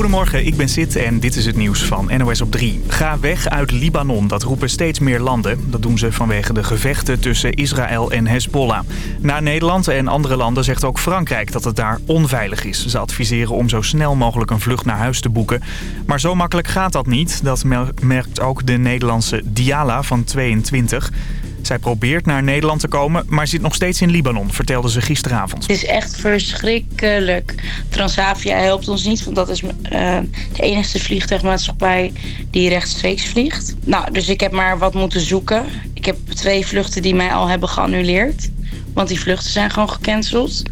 Goedemorgen, ik ben Sid en dit is het nieuws van NOS op 3. Ga weg uit Libanon, dat roepen steeds meer landen. Dat doen ze vanwege de gevechten tussen Israël en Hezbollah. Na Nederland en andere landen zegt ook Frankrijk dat het daar onveilig is. Ze adviseren om zo snel mogelijk een vlucht naar huis te boeken. Maar zo makkelijk gaat dat niet. Dat merkt ook de Nederlandse Diala van 22... Zij probeert naar Nederland te komen, maar zit nog steeds in Libanon, vertelde ze gisteravond. Het is echt verschrikkelijk. Transavia helpt ons niet, want dat is uh, de enige vliegtuigmaatschappij die rechtstreeks vliegt. Nou, dus ik heb maar wat moeten zoeken. Ik heb twee vluchten die mij al hebben geannuleerd, want die vluchten zijn gewoon gecanceld.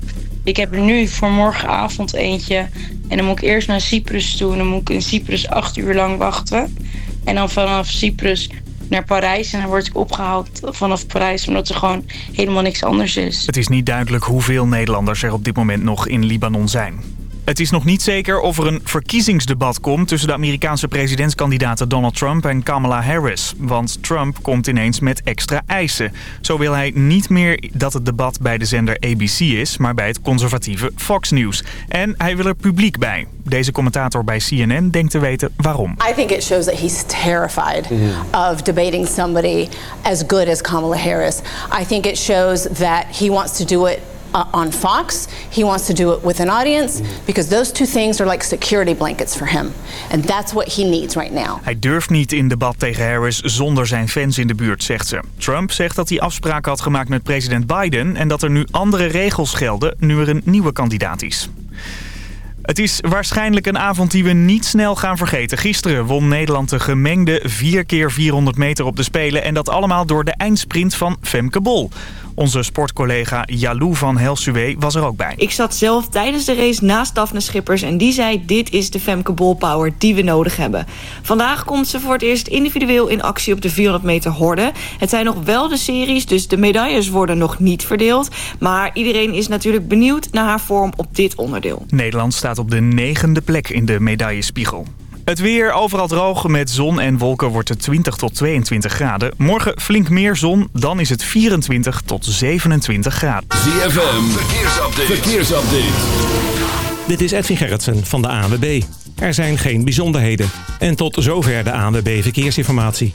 Ik heb er nu voor morgenavond eentje en dan moet ik eerst naar Cyprus toe. En dan moet ik in Cyprus acht uur lang wachten. En dan vanaf Cyprus naar Parijs. En dan word ik opgehaald vanaf Parijs omdat er gewoon helemaal niks anders is. Het is niet duidelijk hoeveel Nederlanders er op dit moment nog in Libanon zijn. Het is nog niet zeker of er een verkiezingsdebat komt... tussen de Amerikaanse presidentskandidaten Donald Trump en Kamala Harris. Want Trump komt ineens met extra eisen. Zo wil hij niet meer dat het debat bij de zender ABC is... maar bij het conservatieve Fox News. En hij wil er publiek bij. Deze commentator bij CNN denkt te weten waarom. I think it shows that he's terrified mm. of debating somebody as good as Kamala Harris. I think it shows that he wants to do it uh, on Fox. He wants to do it with an audience because those two things are like security blankets for him. And that's what he needs right now. Hij durft niet in debat tegen Harris zonder zijn fans in de buurt, zegt ze. Trump zegt dat hij afspraken had gemaakt met president Biden en dat er nu andere regels gelden nu er een nieuwe kandidaat is. Het is waarschijnlijk een avond die we niet snel gaan vergeten. Gisteren won Nederland de gemengde 4 keer 400 meter op de Spelen. En dat allemaal door de eindsprint van Femke Bol. Onze sportcollega Jalou van Helsuwe was er ook bij. Ik zat zelf tijdens de race naast Daphne Schippers... en die zei dit is de Femke Bol power die we nodig hebben. Vandaag komt ze voor het eerst individueel in actie op de 400 meter horde. Het zijn nog wel de series, dus de medailles worden nog niet verdeeld. Maar iedereen is natuurlijk benieuwd naar haar vorm op dit onderdeel. Nederland staat op de negende plek in de medaillespiegel. Het weer overal droog. Met zon en wolken wordt het 20 tot 22 graden. Morgen flink meer zon. Dan is het 24 tot 27 graden. ZFM. Verkeersupdate. Verkeersupdate. Dit is Edwin Gerritsen van de ANWB. Er zijn geen bijzonderheden. En tot zover de ANWB Verkeersinformatie.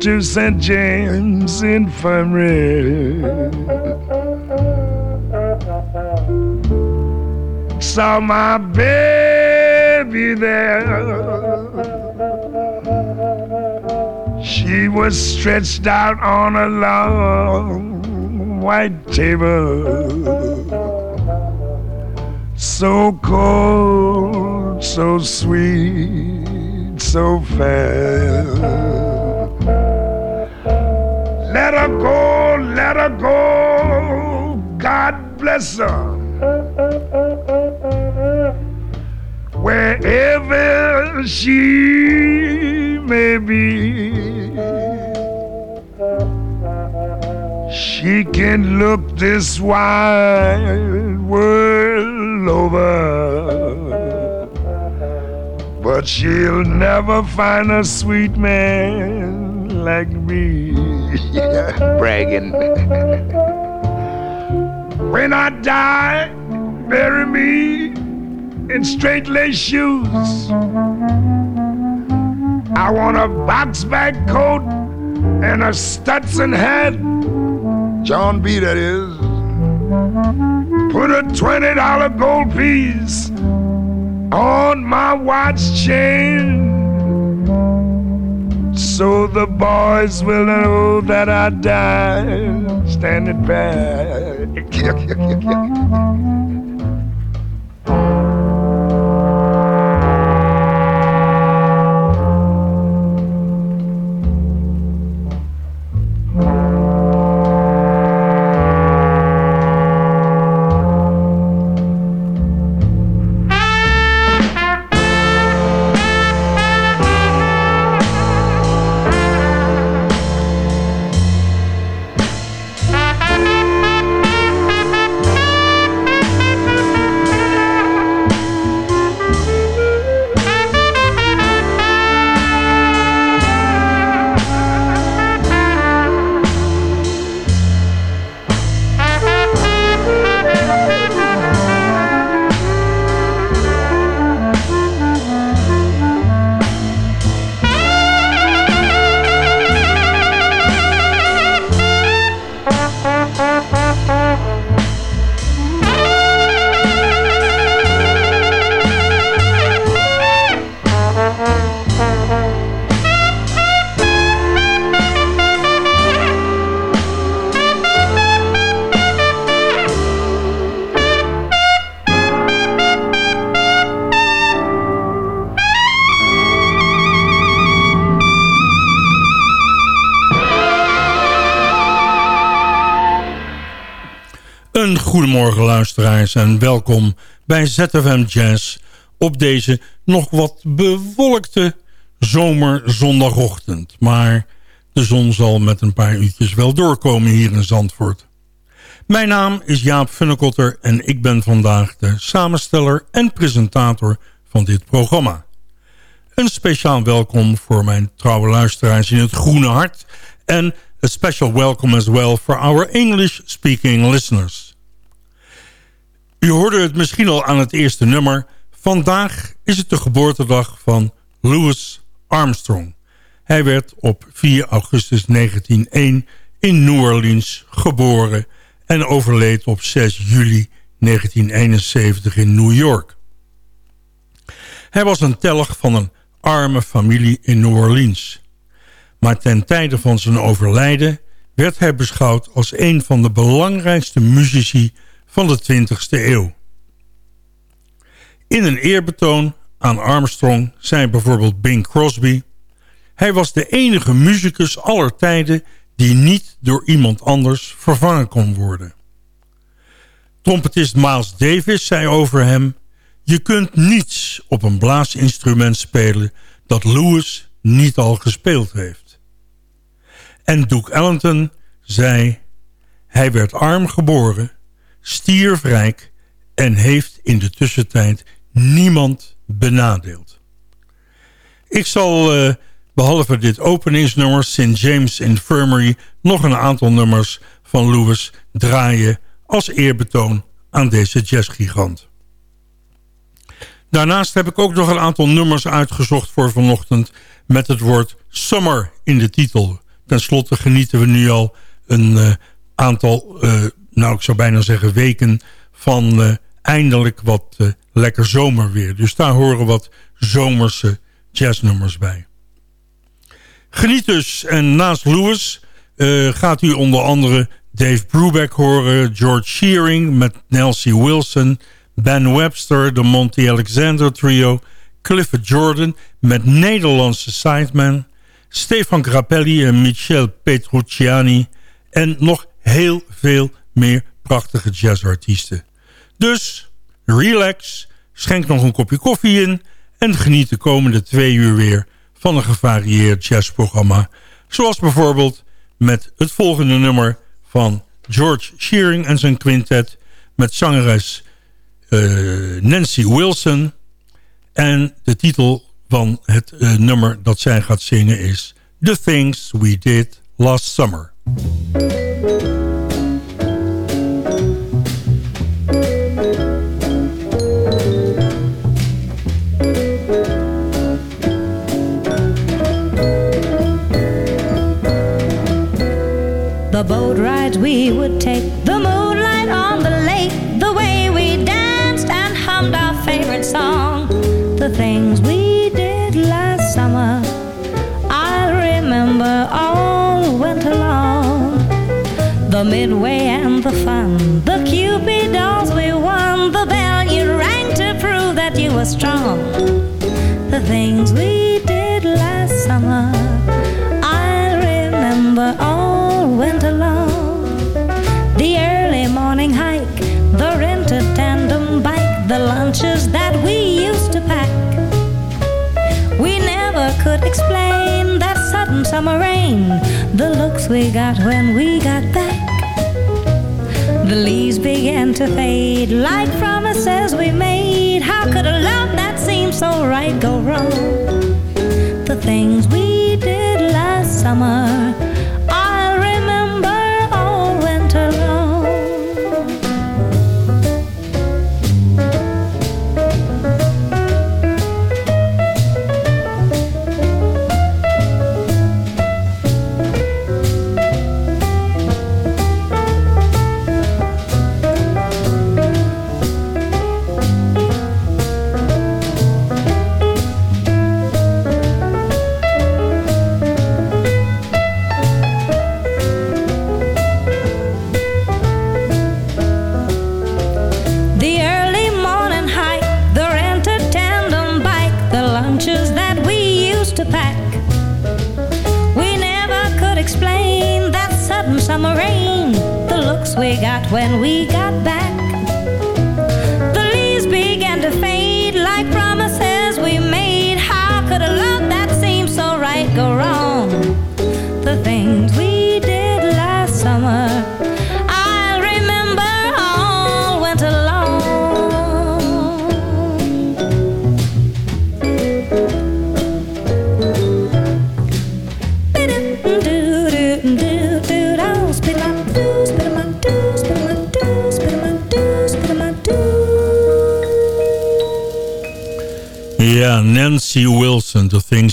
To St. James Infirmary. Saw my baby there. She was stretched out on a long white table. So cold, so sweet, so fair. Let her go. God bless her. Wherever she may be, she can look this wide world over, but she'll never find a sweet man like me. Bragging. when I die, bury me in straight lace shoes. I want a box bag coat and a Stetson hat. John B. That is. Put a twenty dollar gold piece on my watch chain. So the boys will know that I died standing back. Luisteraars en welkom bij ZFM Jazz op deze nog wat bewolkte zomerzondagochtend. Maar de zon zal met een paar uurtjes wel doorkomen hier in Zandvoort. Mijn naam is Jaap Funnekotter en ik ben vandaag de samensteller en presentator van dit programma. Een speciaal welkom voor mijn trouwe luisteraars in het Groene Hart en a special welcome as well for our English-speaking listeners. U hoorde het misschien al aan het eerste nummer. Vandaag is het de geboortedag van Louis Armstrong. Hij werd op 4 augustus 1901 in New Orleans geboren... en overleed op 6 juli 1971 in New York. Hij was een telg van een arme familie in New Orleans. Maar ten tijde van zijn overlijden werd hij beschouwd als een van de belangrijkste muzici van de 20e eeuw. In een eerbetoon aan Armstrong zei bijvoorbeeld Bing Crosby... hij was de enige muzikus aller tijden die niet door iemand anders vervangen kon worden. Trompetist Miles Davis zei over hem... je kunt niets op een blaasinstrument spelen dat Lewis niet al gespeeld heeft. En Duke Ellington zei... hij werd arm geboren stiervrijk en heeft in de tussentijd niemand benadeeld. Ik zal uh, behalve dit openingsnummer St. James Infirmary nog een aantal nummers van Lewis draaien als eerbetoon aan deze jazzgigant. Daarnaast heb ik ook nog een aantal nummers uitgezocht voor vanochtend met het woord summer in de titel. Ten slotte genieten we nu al een aantal, nou ik zou bijna zeggen weken... van eindelijk wat lekker zomerweer. Dus daar horen wat zomerse jazznummers bij. Geniet dus. En naast Lewis gaat u onder andere Dave Brubeck horen... George Shearing met Nelsie Wilson... Ben Webster, de Monty Alexander Trio... Clifford Jordan met Nederlandse sideman... Stefan Grappelli en Michel Petrucciani... en nog heel veel meer prachtige jazzartiesten. Dus relax, schenk nog een kopje koffie in... en geniet de komende twee uur weer van een gevarieerd jazzprogramma... zoals bijvoorbeeld met het volgende nummer van George Shearing en zijn quintet... met zangeres uh, Nancy Wilson. En de titel van het uh, nummer dat zij gaat zingen is... The Things We Did Last Summer. We would take, the moonlight on the lake, the way we danced and hummed our favorite song, the things we did last summer. I'll remember all winter long. The midway and the fun, the Cupid dolls we won, the bell you rang to prove that you were strong. The things we we got when we got back. The leaves began to fade like promises we made. How could a love that seemed so right go wrong? The things we did last summer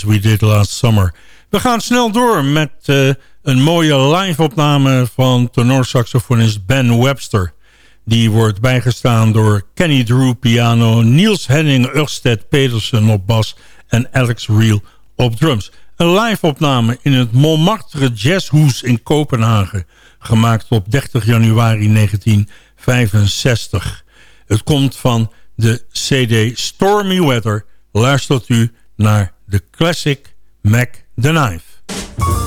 We Did Last Summer. We gaan snel door met uh, een mooie live-opname van tenorsaxofonist Ben Webster. Die wordt bijgestaan door Kenny Drew piano, Niels Henning Ørsted Petersen op bas en Alex Reel op drums. Een live-opname in het Montmartre Jazzhoes in Kopenhagen, gemaakt op 30 januari 1965. Het komt van de CD Stormy Weather luistert u naar de classic Mac the Knife.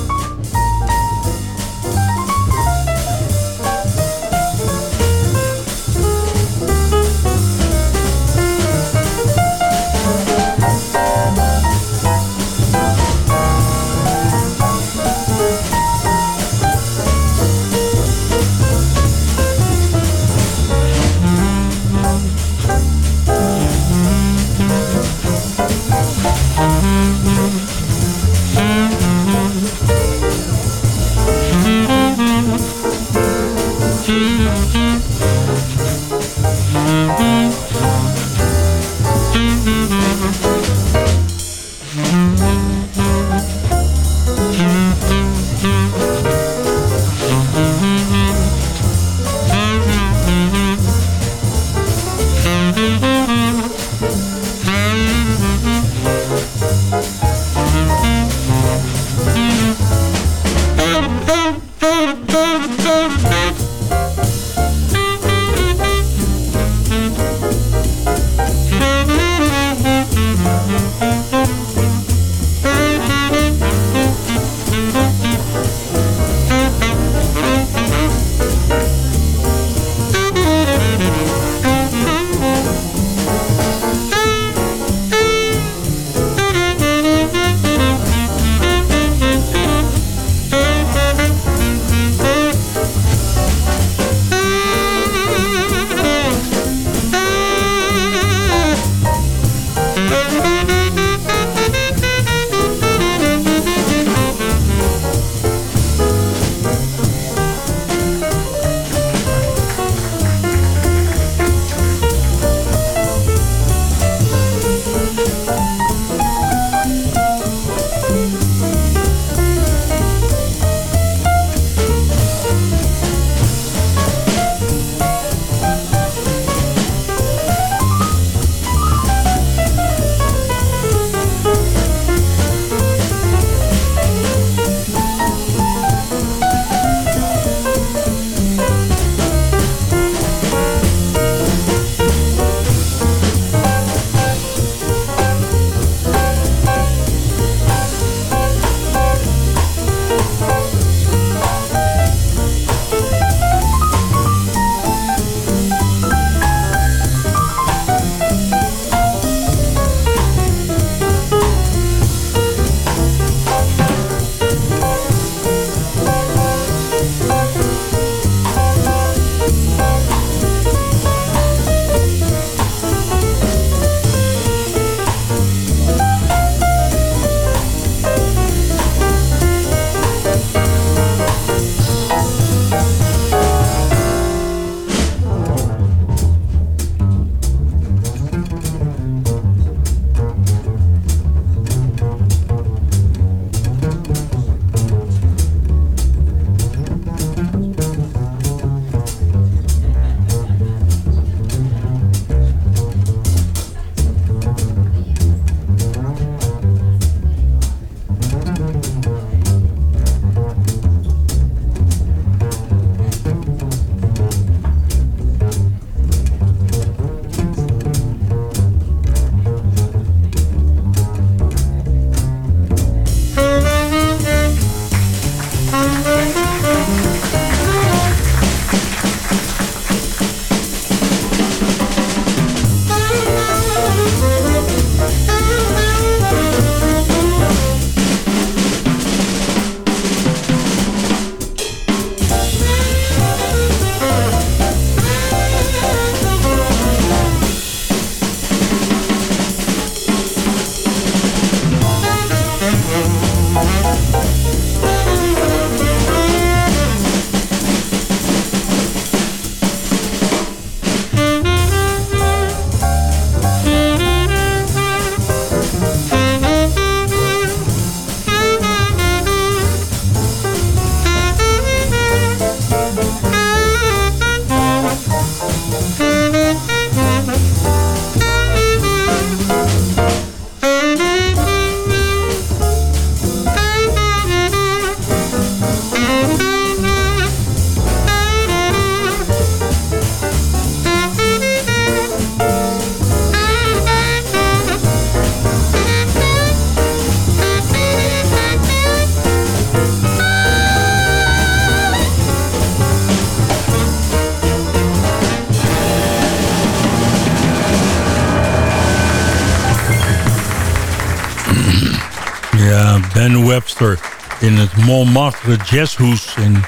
Ben Webster in het Montmartre Jazzhoes in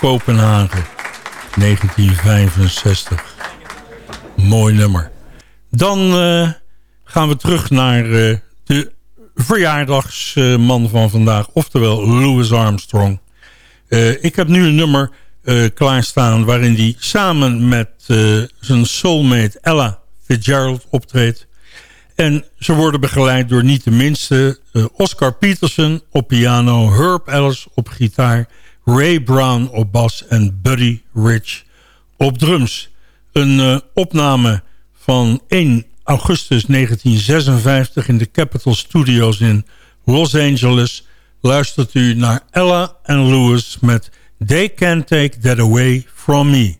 Kopenhagen. 1965. Mooi nummer. Dan uh, gaan we terug naar uh, de verjaardagsman van vandaag. Oftewel Louis Armstrong. Uh, ik heb nu een nummer klaarstaan waarin hij samen met zijn soulmate Ella Fitzgerald optreedt. En ze worden begeleid door niet de minste uh, Oscar Peterson op piano... Herb Ellis op gitaar, Ray Brown op bas en Buddy Rich op drums. Een uh, opname van 1 augustus 1956 in de Capitol Studios in Los Angeles... luistert u naar Ella en Lewis met They Can't Take That Away From Me.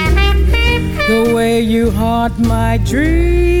the way you haunt my dreams.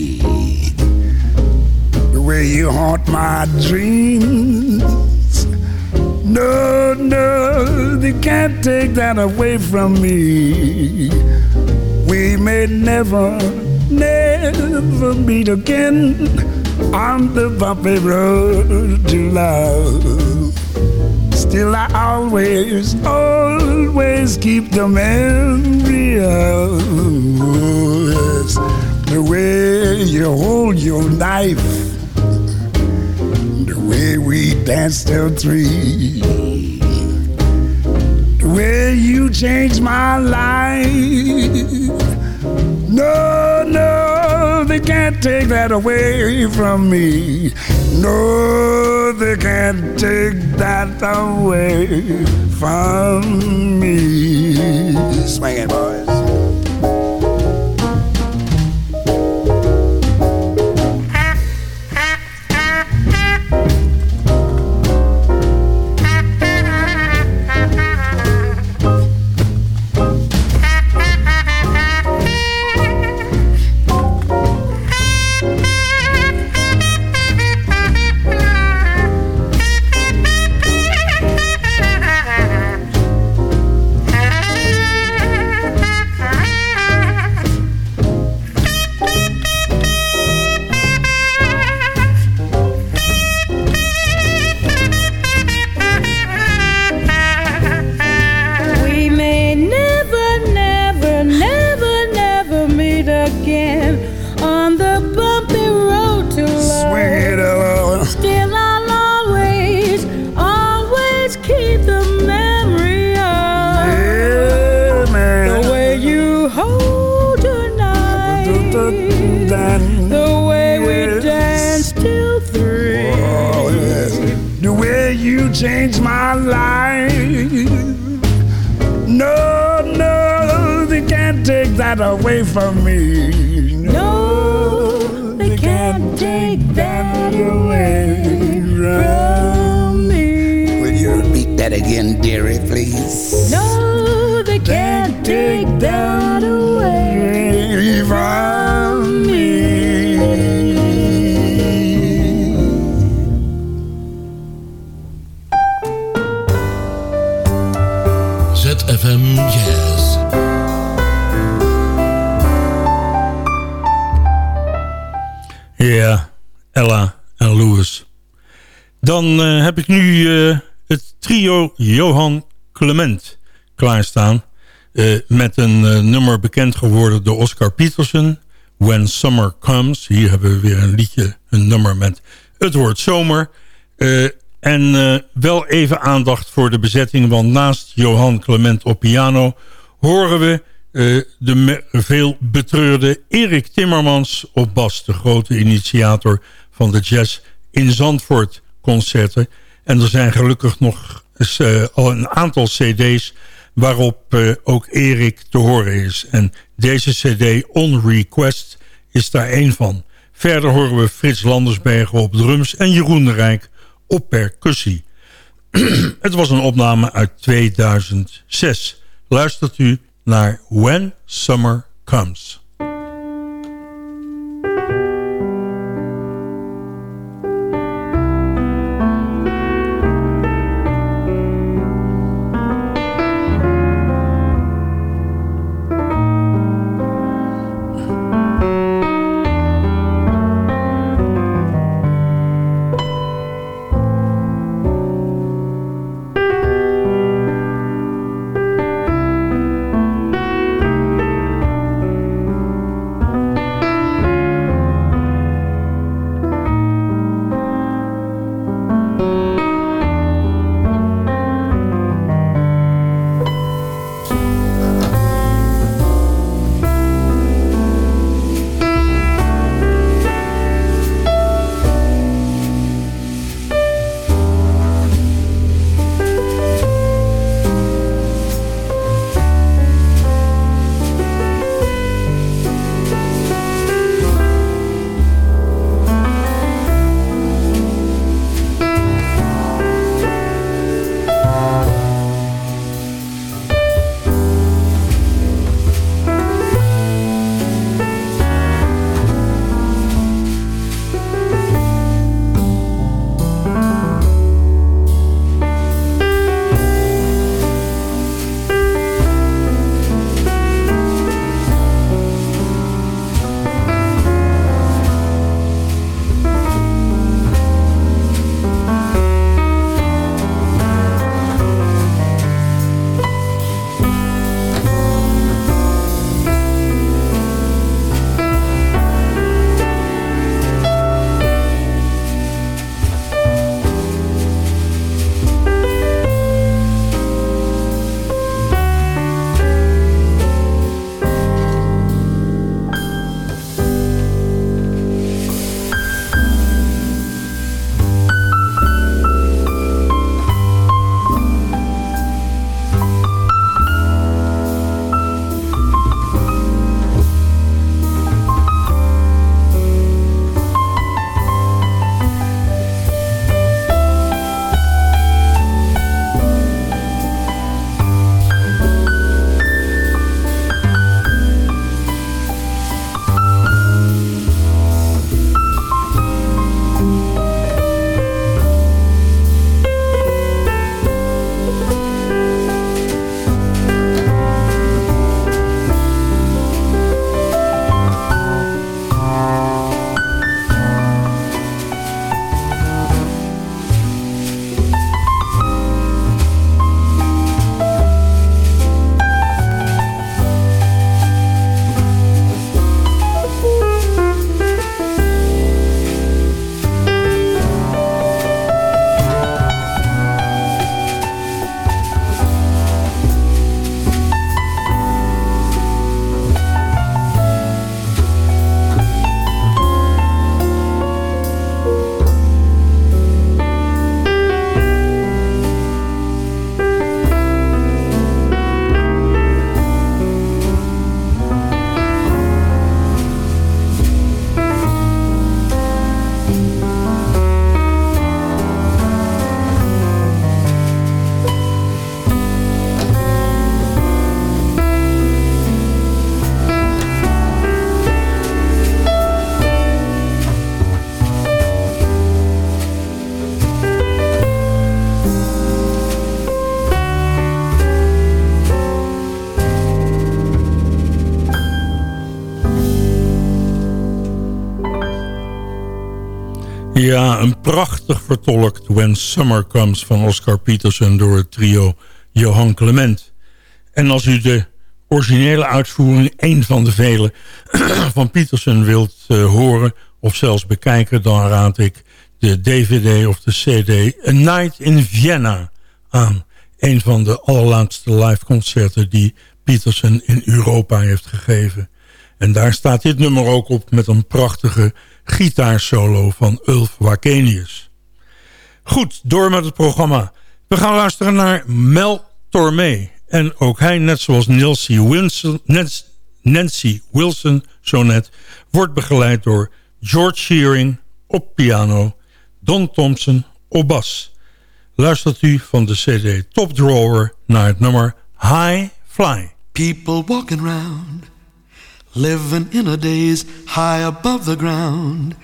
you haunt my dreams. No, no, they can't take that away from me. We may never, never meet again on the bumpy road to love. Still, I always, always keep the memory of yes, the way you hold your knife we danced till three, the way you changed my life. No, no, they can't take that away from me. No, they can't take that away from me. Swing it, boys. My life. No, no, they can't take that away from me. No, they can't take that away from me. Will you repeat that again, dearie, please? No, they can't take that away from me. Dan eh, heb ik nu eh, het trio Johan Clement klaarstaan. Eh, met een nummer bekend geworden door Oscar Peterson. When Summer Comes. Hier hebben we weer een liedje, een nummer met het woord zomer. En wel even aandacht voor de bezetting. Want naast Johan Clement op piano horen we de veel betreurde Erik Timmermans op bas. De grote initiator van de Jazz in Zandvoort concerten. En er zijn gelukkig nog al een aantal cd's waarop uh, ook Erik te horen is. En deze cd On Request is daar één van. Verder horen we Frits Landersbergen op drums en Jeroen de Rijk op percussie. Het was een opname uit 2006. Luistert u naar When Summer Comes. Ja, een prachtig vertolkt When Summer Comes van Oscar Peterson door het trio Johan Clement. En als u de originele uitvoering, een van de vele van Peterson wilt uh, horen of zelfs bekijken, dan raad ik de DVD of de CD A Night in Vienna aan. Een van de allerlaatste live concerten die Peterson in Europa heeft gegeven. En daar staat dit nummer ook op met een prachtige gitaarsolo van Ulf Wakenius. Goed, door met het programma. We gaan luisteren naar Mel Tormé. En ook hij, net zoals Nancy Wilson, Nancy Wilson zo net... wordt begeleid door George Shearing op piano... Don Thompson op bas. Luistert u van de cd Top Drawer naar het nummer High Fly. People walking around, living in a daze high above the ground...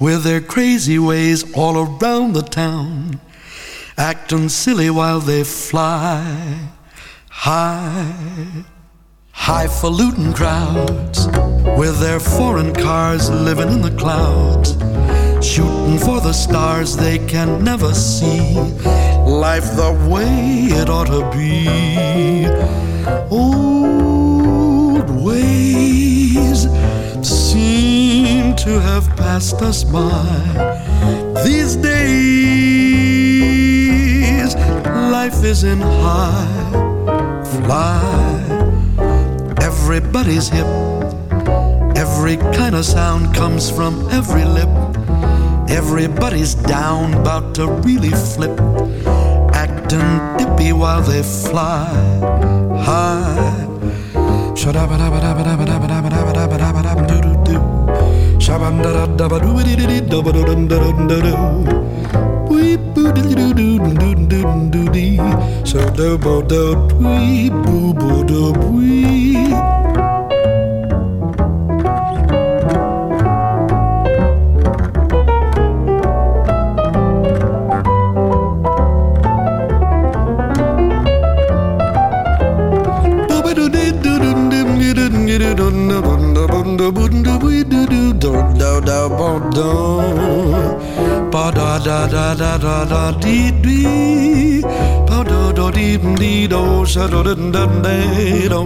with their crazy ways all around the town... acting silly while they fly high. Highfalutin crowds with their foreign cars living in the clouds, shooting for the stars they can never see. Life the way it ought to be. Old ways seem to have passed us by. These days, life is in high fly. Everybody's hip. Every kind of sound comes from every lip. Everybody's down, about to really flip. Acting dippy while they fly high. So do bo do dwee boo boo do bwee. Ba da da da da da da dee dee Ba da da dee dee do sha da da da da do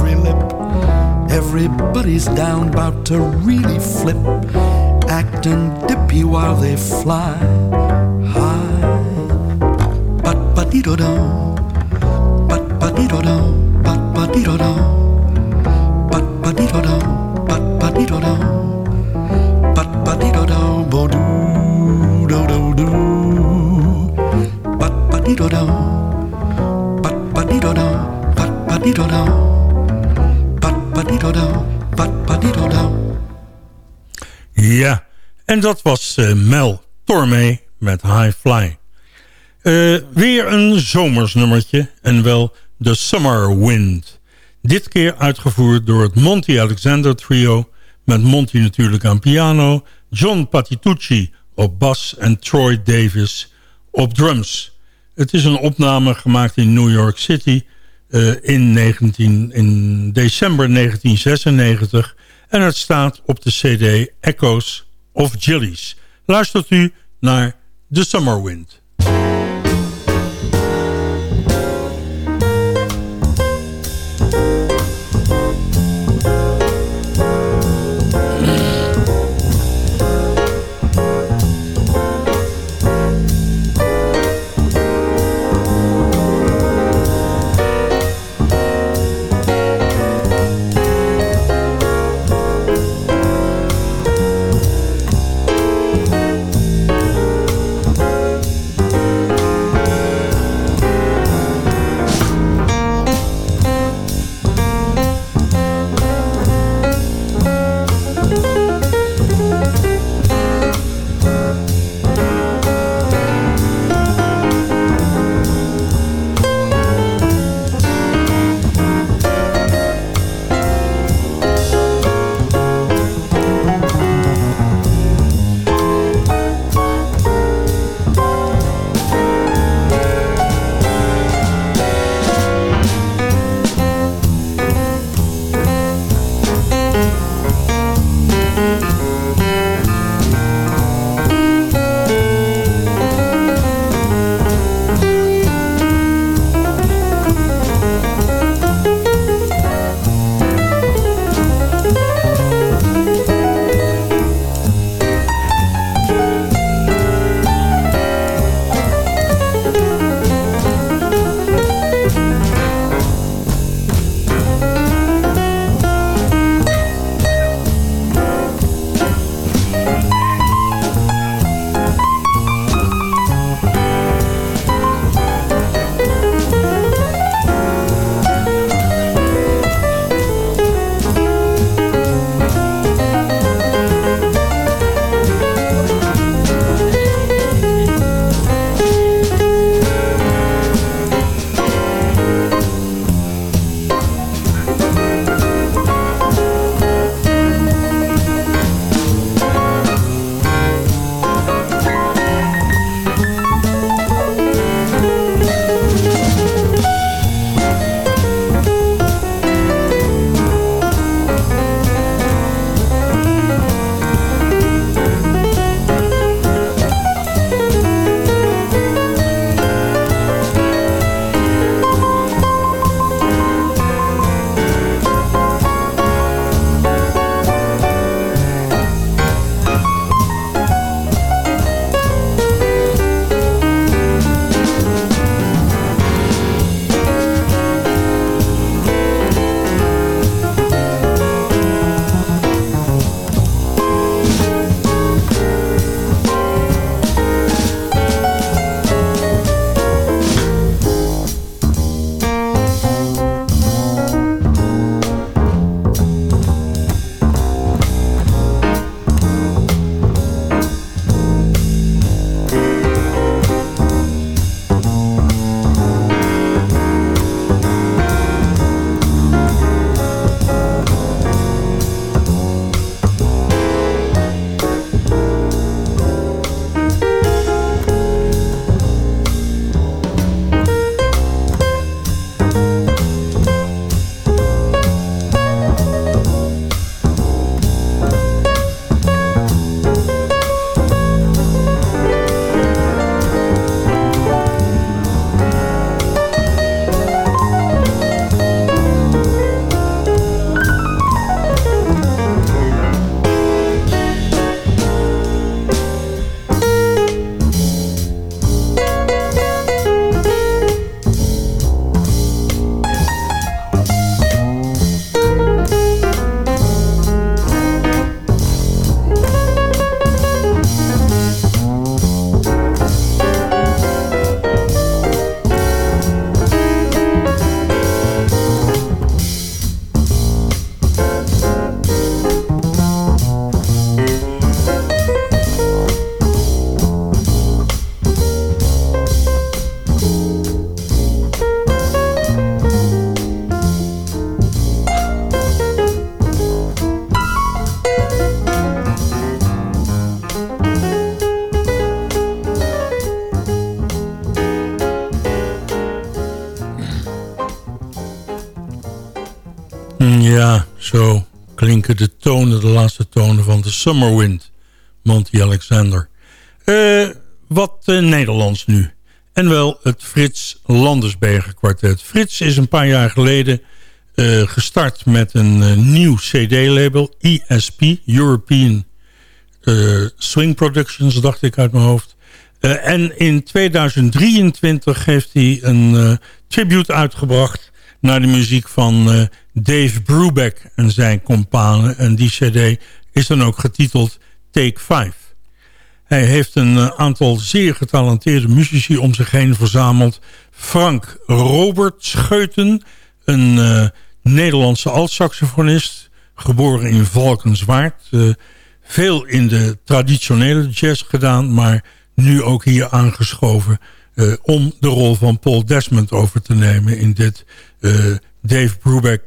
every lip. Everybody's down, about to really flip. Acting dippy while they fly high. But but dee do do. But but dee do do. But but dee do do. But but dee do do. But but dee do do. But but dee do do. Bo do do do do. But but dee do do. But but dee do do. But but dee do do. Ja, en dat was eh, Mel Tormé met High Fly. Eh, weer een zomersnummertje en wel The Summer Wind. Dit keer uitgevoerd door het Monty Alexander Trio... met Monty natuurlijk aan piano... John Patitucci op bas en Troy Davis op drums. Het is een opname gemaakt in New York City... eh, in, 19, in december 1996... en het staat op de cd Echoes of Jillies. Luistert u naar The Summer Wind. De Summer Wind. Monty Alexander. Eh, wat eh, Nederlands nu. En wel het Frits Landersbergen kwartet. Frits is een paar jaar geleden eh, gestart met een nieuw cd-label. ESP, European Swing Productions, dacht ik uit mijn hoofd. En in 2023 heeft hij een tribute uitgebracht... naar de muziek van Dave Brubeck en zijn companen. En die cd is dan ook getiteld Take 5. Hij heeft een eh, aantal zeer getalenteerde muzici om zich heen verzameld. Frank Robert Scheuten, een eh, Nederlandse altsaxofonist... geboren in Valkenswaard... eh, veel in de traditionele jazz gedaan... maar nu ook hier aangeschoven... om de rol van Paul Desmond over te nemen... in dit Dave Brubeck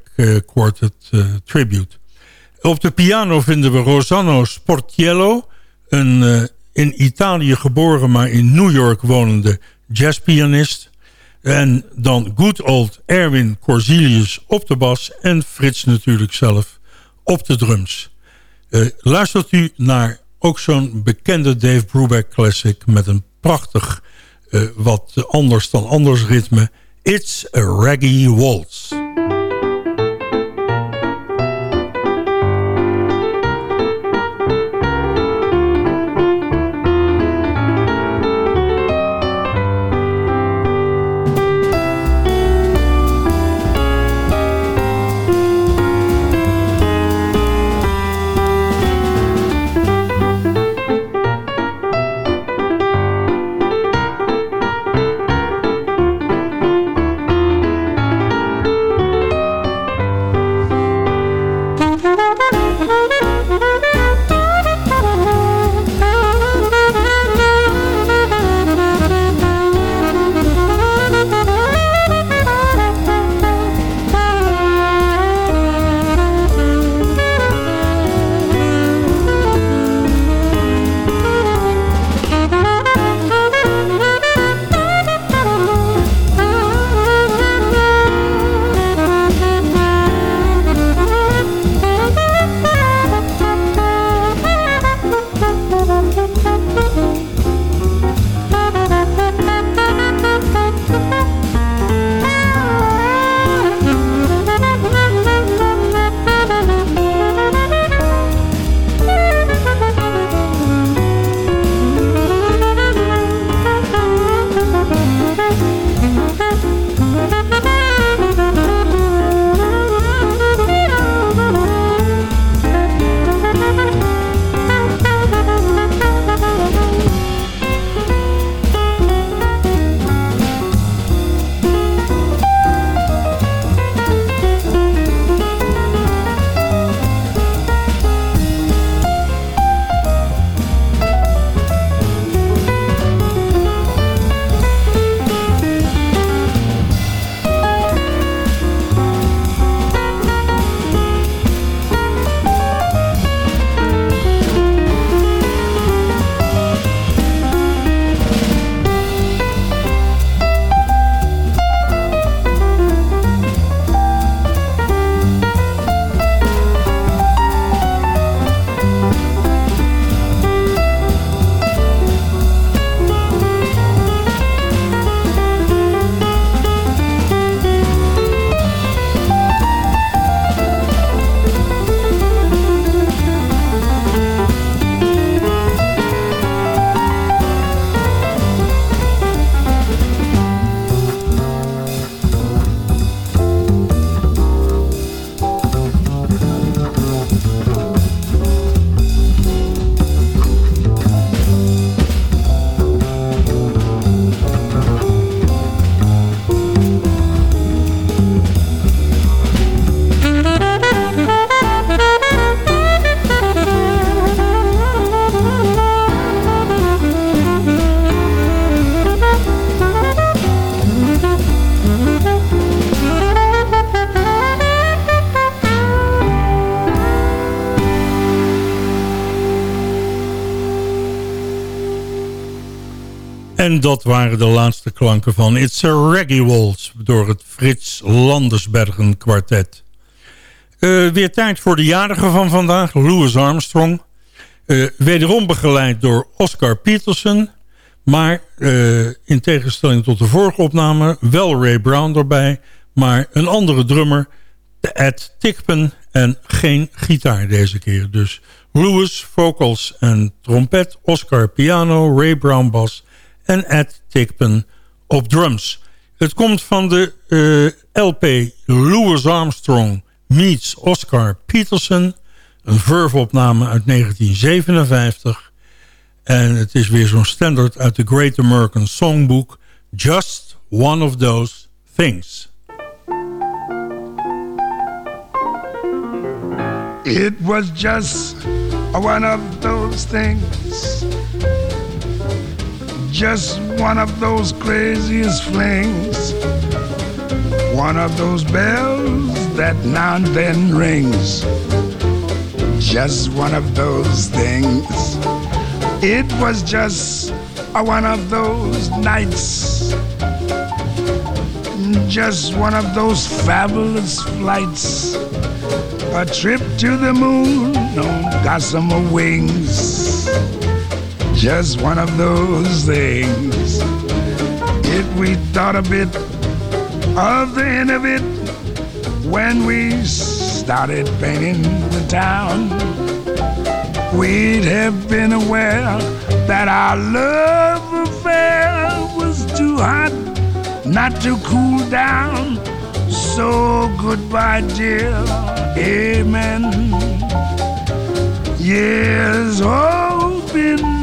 Quartet Tribute. Op de piano vinden we Rosanno Sportiello... een eh, in Italië geboren, maar in New York wonende jazzpianist... En dan good old Erwin Corsilius op de bas... en Frits natuurlijk zelf op de drums. Eh, luistert u naar ook zo'n bekende Dave Brubeck classic... met een prachtig, eh, wat anders dan anders ritme... It's a Reggae Waltz. Dat waren de laatste klanken van It's a Reggae Waltz... door het Frits Landersbergen kwartet. Eh, weer tijd voor de jarige van vandaag, Louis Armstrong. Uh, wederom begeleid door Oscar Peterson. Maar uh, in tegenstelling tot de vorige opname... wel Ray Brown erbij, maar een andere drummer... Ed Tickpen en geen gitaar deze keer. Dus Louis vocals en trompet... Oscar piano, Ray Brown bas en Ed Tickpen op drums. Het komt van de uh, LP Louis Armstrong meets Oscar Peterson. Een Verve-opname uit 1957. En het is weer zo'n standaard uit de Great American Songbook. Just One of Those Things. It was just one of those things. Just one of those craziest flings. One of those bells that now and then rings. Just one of those things. It was just one of those nights. Just one of those fabulous flights. A trip to the moon on gossamer wings. Just one of those things. If we thought a bit of the end of it when we started painting the town. We'd have been aware that our love affair was too hot not to cool down. So goodbye, dear. Amen. Yes, hoping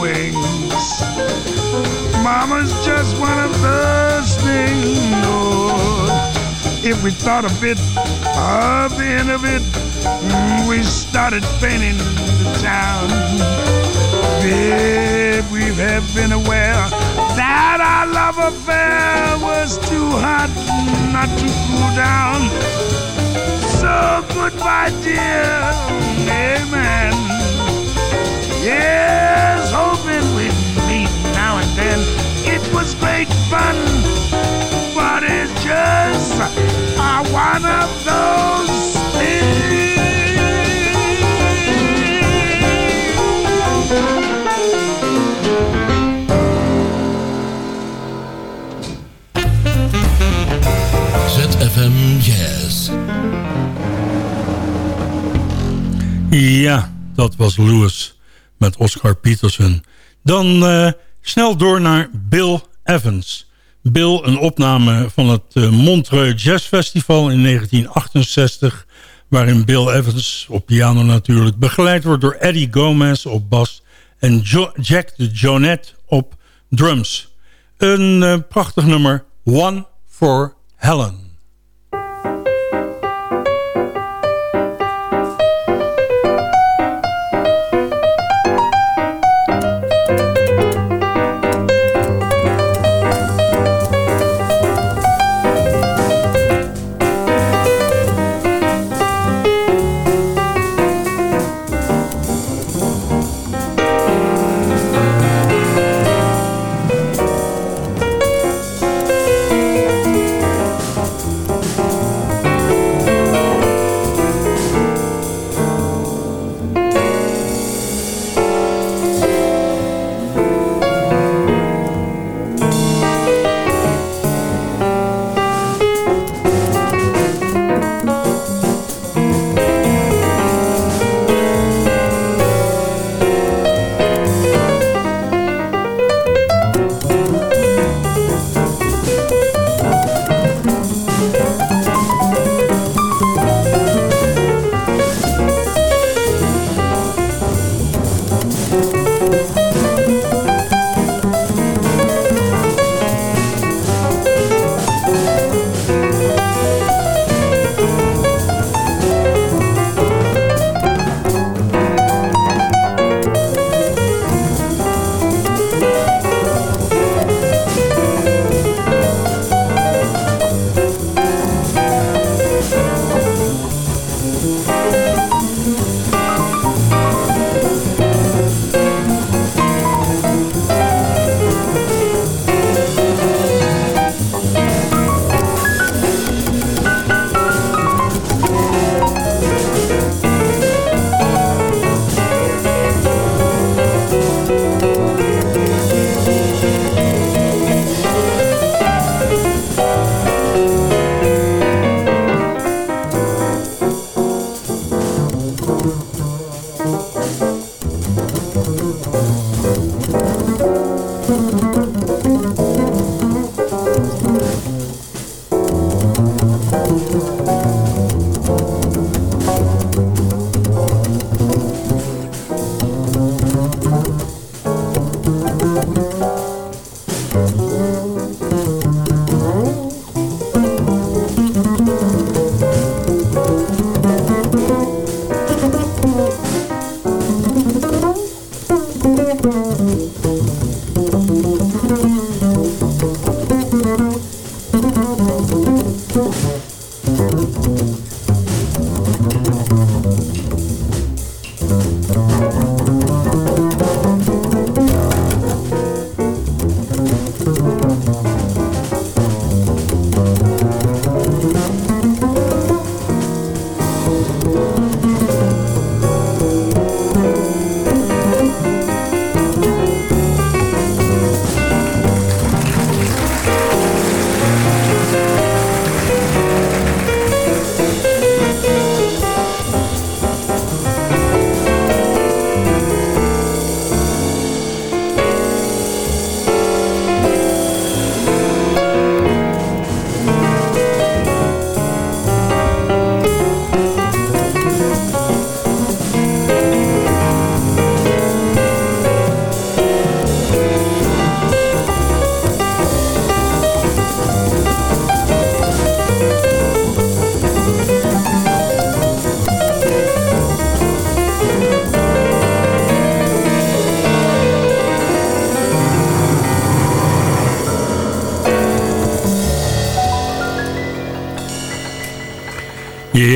Wings. Mama's just one of those things. Oh, if we thought a bit of the end of it, mm, we started painting the town. Babe, we have been aware that our love affair was too hot not to cool down. So goodbye, dear. Amen. Yes, hoping we meet now and then it was great fun, but it's just uh, one of those things. ZFM Jazz. Ja, dat was Lewis met Oscar Peterson. Dan uh, Snel door naar Bill Evans. Bill, een opname van het uh, Montreux Jazz Festival in 1968... waarin Bill Evans, op piano natuurlijk... begeleid wordt door Eddie Gomez op bas... en Jack de Jonette op drums. Een uh, prachtig nummer, One for Helen.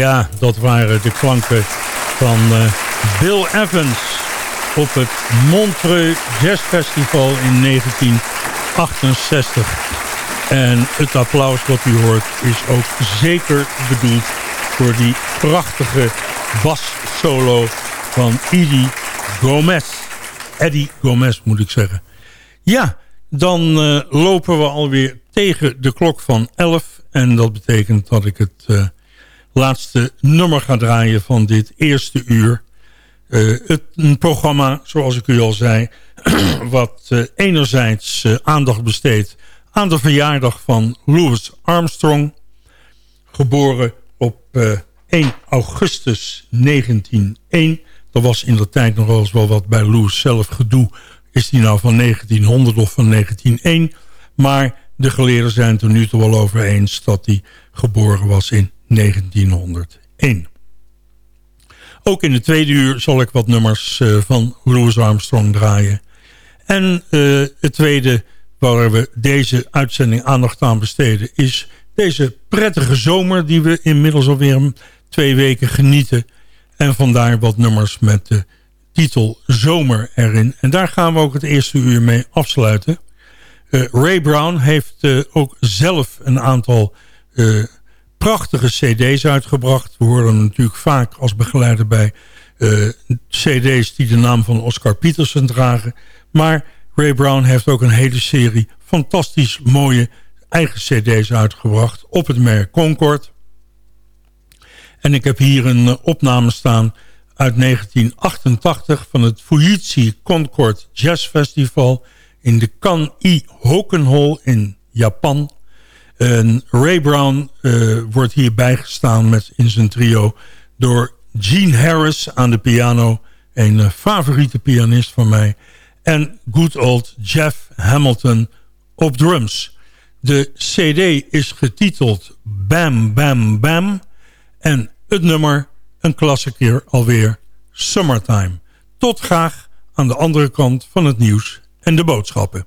Ja, dat waren de klanken van uh, Bill Evans op het Montreux Jazz Festival in 1968. En het applaus wat u hoort is ook zeker bedoeld voor die prachtige bassolo van Eddie Gomez. Eddie Gomez moet ik zeggen. Ja, dan uh, lopen we alweer tegen de klok van 11. En dat betekent dat ik het... Uh, laatste nummer ga draaien van dit eerste uur. Uh, het, een programma, zoals ik u al zei, wat uh, enerzijds uh, aandacht besteedt aan de verjaardag van Louis Armstrong. Geboren op 1 eh, augustus 1901. Er was in de tijd nog wel eens wel wat bij Louis zelf gedoe. Is die nou van 1900 of van 1901? Maar de geleerden zijn het er nu toch wel over eens... dat hij geboren was in 1901. Ook in de tweede uur zal ik wat nummers uh, van Louis Armstrong draaien. En uh, het tweede waar we deze uitzending aandacht aan besteden... is deze prettige zomer die we inmiddels alweer twee weken genieten. En vandaar wat nummers met de titel Zomer erin. En daar gaan we ook het eerste uur mee afsluiten. Uh, Ray Brown heeft ook zelf een aantal prachtige cd's uitgebracht. We horen natuurlijk vaak als begeleider bij cd's die de naam van Oscar Peterson dragen. Maar Ray Brown heeft ook een hele serie fantastisch mooie eigen cd's uitgebracht op het merk Concord. En ik heb hier een opname staan uit 1988 van het Fujitsu Concord Jazz Festival in de Kan-i Hoken Hall in Japan. En Ray Brown uh, wordt hier bijgestaan met, in zijn trio door Gene Harris aan de piano. Een uh, favoriete pianist van mij. En good old Jeff Hamilton op drums. De cd is getiteld Bam Bam Bam. En het nummer, een klassieker alweer, Summertime. Tot graag aan de andere kant van het nieuws en de boodschappen.